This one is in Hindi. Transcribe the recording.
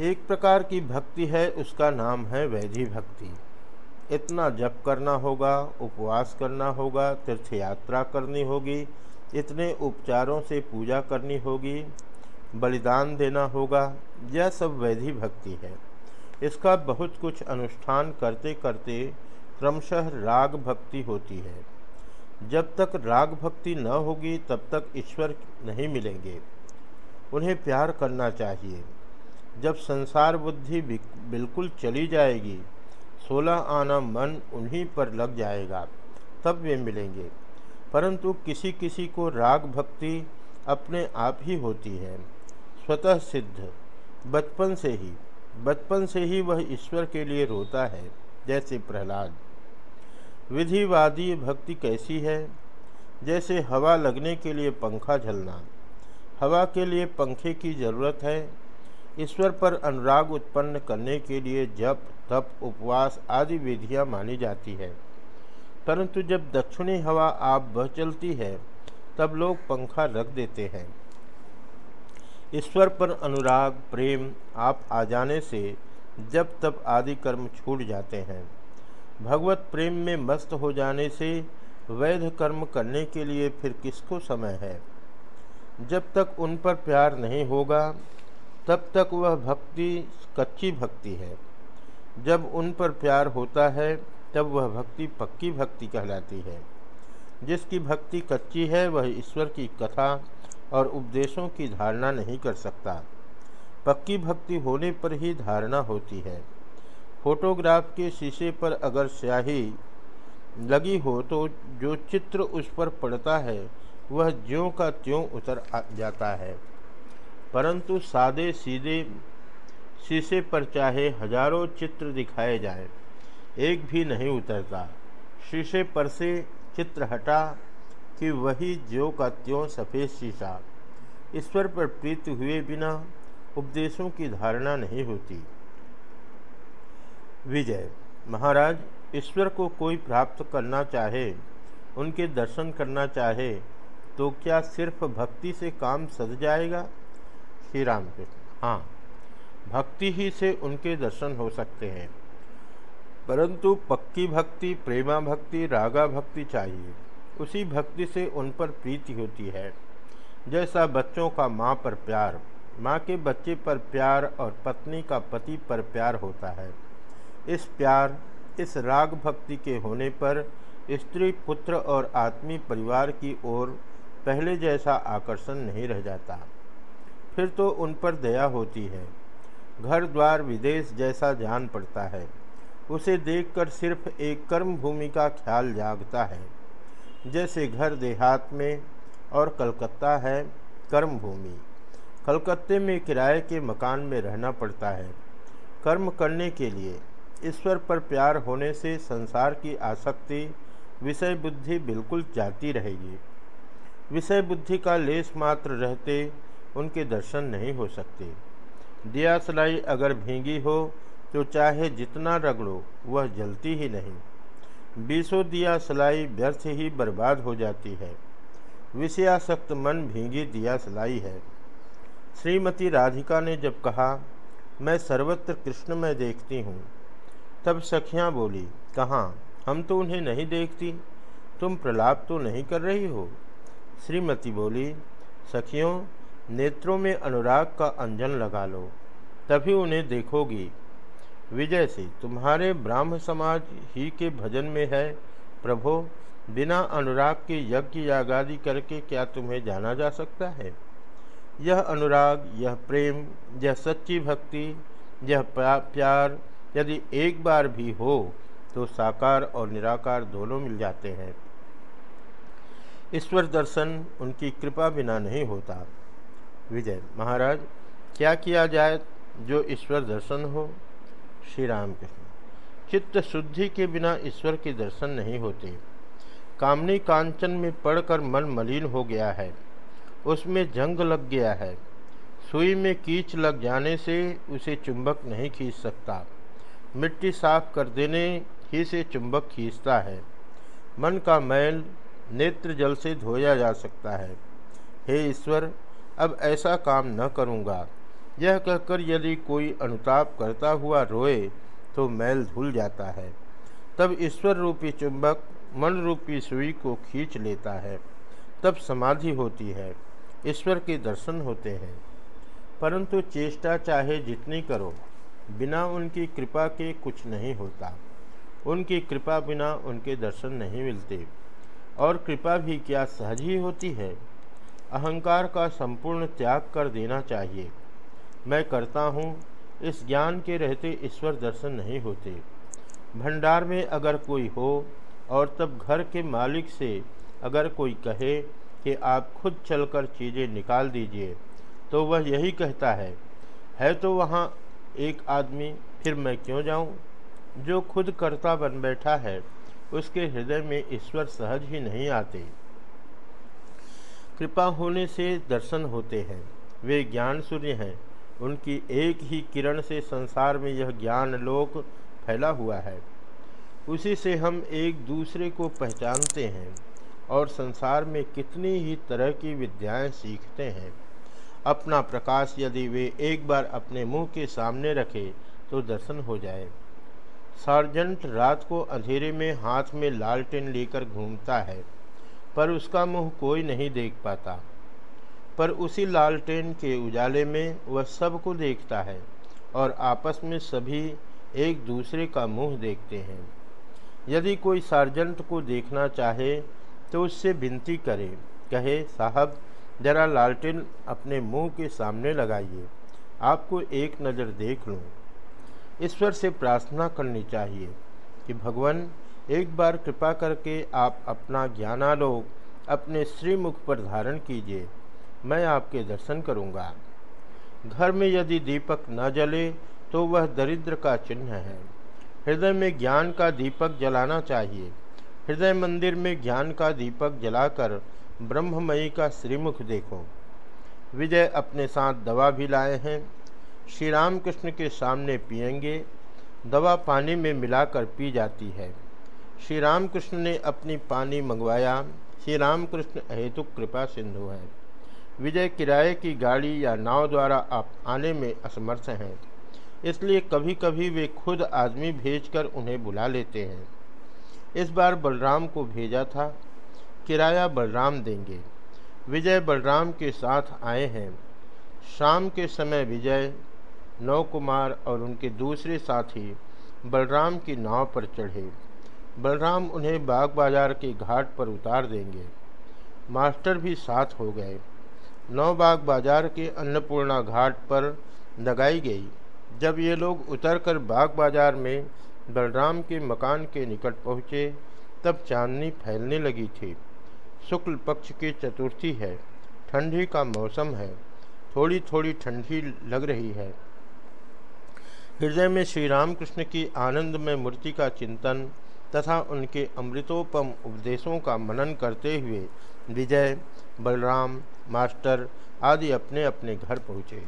एक प्रकार की भक्ति है, उसका नाम है वैधि भक्ति। इतना जप करना होगा, उपवास करना होगा तीर्थ यात्रा करनी होगी, इतने उपचारों से पूजा करनी होगी, बलिदान देना होगा, यह सब वैधि भक्ति है। इसका बहुत कुछ अनुष्ठान करते करते क्रमशः राग भक्ति होती है। जब तक राग भक्ति न होगी, तब तक ईश्वर नहीं मिलेंगे। उन्हें प्यार करना चाहिए। जब संसार बुद्धि बिल्कुल चली जाएगी, सोलह आना मन उन्हीं पर लग जाएगा, तब वे मिलेंगे। परंतु किसी किसी को राग भक्ति अपने आप ही होती है, स्वतः सिद्ध, बचपन से ही, बचपन से ही वह ईश्वर के लिए रोता है, जैसे प्रहलाद। विधिवादी भक्ति कैसी है? जैसे हवा लगने के लिए पंखा झलना, हवा के लिए पंखे की ज़रूरत है ईश्वर पर अनुराग उत्पन्न करने के लिए जप, तप, उपवास आदि विधियाँ मानी जाती है। परंतु जब दक्षिणी हवा आप बह चलती है, तब लोग पंखा रख देते हैं। ईश्वर पर अनुराग, प्रेम आप आ जाने से जब तब आदि कर्म छूट जाते हैं। भगवत प्रेम में मस्त हो जाने से वैध कर्म करने के लिए फिर किसको समय है? जब तक उन पर प्यार नहीं होगा तब तक वह भक्ति, कच्ची भक्ति है। जब उन पर प्यार होता है, तब वह भक्ति पक्की भक्ति कहलाती है। जिसकी भक्ति कच्ची है, वह ईश्वर की कथा और उपदेशों की धारणा नहीं कर सकता। पक्की भक्ति होने पर ही धारणा होती है। फोटोग्राफ के शीशे पर अगर स्याही लगी हो तो जो चित्र उस पर पड़ता है, वह ज्यों का त्यों उतर जाता है। परंतु सादे सीधे शीशे पर चाहे हज़ारों चित्र दिखाए जाए, एक भी नहीं उतरता। शीशे पर से चित्र हटा कि वही ज्यो का त्यों सफ़ेद शीशा। ईश्वर पर प्रीत हुए बिना उपदेशों की धारणा नहीं होती। विजय, महाराज, ईश्वर को कोई प्राप्त करना चाहे, उनके दर्शन करना चाहे तो क्या सिर्फ़ भक्ति से काम सज जाएगा? श्री राम कृष्ण हाँ भक्ति ही से उनके दर्शन हो सकते हैं। परंतु पक्की भक्ति, प्रेमा भक्ति, रागा भक्ति चाहिए। उसी भक्ति से उन पर प्रीति होती है। जैसा बच्चों का माँ पर प्यार, माँ के बच्चे पर प्यार और पत्नी का पति पर प्यार होता है। इस प्यार, इस राग भक्ति के होने पर स्त्री, पुत्र और आत्मी परिवार की ओर पहले जैसा आकर्षण नहीं रह जाता। फिर तो उन पर दया होती है। घर द्वार विदेश जैसा जान पड़ता है। उसे देखकर सिर्फ़ एक कर्म भूमि का ख्याल जागता है। जैसे घर देहात में और कलकत्ता है कर्म भूमि। कलकत्ते में किराए के मकान में रहना पड़ता है। कर्म करने के लिए ईश्वर पर प्यार होने से संसार की आसक्ति, विषय बुद्धि बिल्कुल जाती रहेगी। विषय बुद्धि का लेस मात्र रहते उनके दर्शन नहीं हो सकते। दिया सलाई अगर भींगी हो तो चाहे जितना रगड़ो, वह जलती ही नहीं। बीसों दिया सलाई व्यर्थ ही बर्बाद हो जाती है। विषयासक्त मन भींगी दिया सलाई है। श्रीमती राधिका ने जब कहा, मैं सर्वत्र कृष्ण में देखती हूँ, तब सखियाँ बोली, कहाँ, हम तो उन्हें नहीं देखती। तुम प्रलाप तो नहीं कर रही हो? श्रीमती बोली, सखियों नेत्रों में अनुराग का अंजन लगा लो, तभी उन्हें देखोगी। विजय से, तुम्हारे ब्राह्म समाज ही के भजन में है, प्रभो, बिना अनुराग के यज्ञ यागादि करके क्या तुम्हें जाना जा सकता है? यह अनुराग, यह प्रेम, यह सच्ची भक्ति, यह प्यार, यदि एक बार भी हो तो साकार और निराकार दोनों मिल जाते हैं। ईश्वर दर्शन उनकी कृपा बिना नहीं होता। विजय, महाराज, क्या किया जाए जो ईश्वर दर्शन हो? श्री राम कृष्ण चित्त शुद्धि के बिना ईश्वर के दर्शन नहीं होते। कामनी कांचन में पड़कर मन मलिन हो गया है। उसमें जंग लग गया है। सुई में कीच लग जाने से उसे चुंबक नहीं खींच सकता। मिट्टी साफ़ कर देने ही से चुंबक खींचता है। मन का मैल नेत्र जल से धोया जा सकता है। हे ईश्वर अब ऐसा काम न करूँगा। यह कहकर यदि कोई अनुताप करता हुआ रोए तो मैल धुल जाता है। तब ईश्वर रूपी चुंबक, मन रूपी सुई को खींच लेता है। तब समाधि होती है। ईश्वर के दर्शन होते हैं। परंतु चेष्टा चाहे जितनी करो, बिना उनकी कृपा के कुछ नहीं होता। उनकी कृपा बिना उनके दर्शन नहीं मिलते। और कृपा भी क्या सहज ही होती है? अहंकार का संपूर्ण त्याग कर देना चाहिए। मैं करता हूँ, इस ज्ञान के रहते ईश्वर दर्शन नहीं होते। भंडार में अगर कोई हो, और तब घर के मालिक से अगर कोई कहे कि आप खुद चलकर चीज़ें निकाल दीजिए तो वह यही कहता है है तो वहाँ एक आदमी, फिर मैं क्यों जाऊँ? जो खुद करता बन बैठा है, उसके हृदय में ईश्वर सहज ही नहीं आते। कृपा होने से दर्शन होते हैं। वे ज्ञान सूर्य हैं। उनकी एक ही किरण से संसार में यह ज्ञान लोक फैला हुआ है। उसी से हम एक दूसरे को पहचानते हैं और संसार में कितनी ही तरह की विद्याएँ सीखते हैं। अपना प्रकाश यदि वे एक बार अपने मुँह के सामने रखे तो दर्शन हो जाए। सार्जेंट रात को अंधेरे में हाथ में लालटेन लेकर घूमता है। पर उसका मुँह कोई नहीं देख पाता। पर उसी लालटेन के उजाले में वह सबको देखता है और आपस में सभी एक दूसरे का मुँह देखते हैं। यदि कोई सार्जेंट को देखना चाहे तो उससे विनती करे, कहे, साहब, जरा लालटेन अपने मुँह के सामने लगाइए, आपको एक नज़र देख लूँ। ईश्वर से प्रार्थना करनी चाहिए कि भगवान एक बार कृपा करके आप अपना ज्ञानालोक अपने श्रीमुख पर धारण कीजिए। मैं आपके दर्शन करूँगा। घर में यदि दीपक न जले तो वह दरिद्र का चिन्ह है। हृदय में ज्ञान का दीपक जलाना चाहिए। हृदय मंदिर में ज्ञान का दीपक जलाकर ब्रह्ममयी का श्रीमुख देखो। विजय अपने साथ दवा भी लाए हैं। श्री राम कृष्ण के सामने पियेंगे। दवा पानी में मिलाकर पी जाती है। श्री राम कृष्ण ने अपनी पानी मंगवाया। श्री राम कृष्ण हेतु कृपा सिंधु है। विजय किराए की गाड़ी या नाव द्वारा आप आने में असमर्थ हैं। इसलिए कभी कभी वे खुद आदमी भेजकर उन्हें बुला लेते हैं। इस बार बलराम को भेजा था। किराया बलराम देंगे। विजय बलराम के साथ आए हैं। शाम के समय विजय, नवकुमार और उनके दूसरे साथी बलराम की नाव पर चढ़े। बलराम उन्हें बाग बाज़ार के घाट पर उतार देंगे। मास्टर भी साथ हो गए। नौ बाग बाज़ार के अन्नपूर्णा घाट पर लगाई गई। जब ये लोग उतरकर बाग बाज़ार में बलराम के मकान के निकट पहुँचे, तब चांदनी फैलने लगी थी। शुक्ल पक्ष की चतुर्थी है। ठंडी का मौसम है। थोड़ी थोड़ी ठंडी लग रही है। हृदय में श्री रामकृष्ण की आनंद में मूर्ति का चिंतन तथा उनके अमृतोपम उपदेशों का मनन करते हुए विजय, बलराम, मास्टर आदि अपने अपने घर पहुँचे।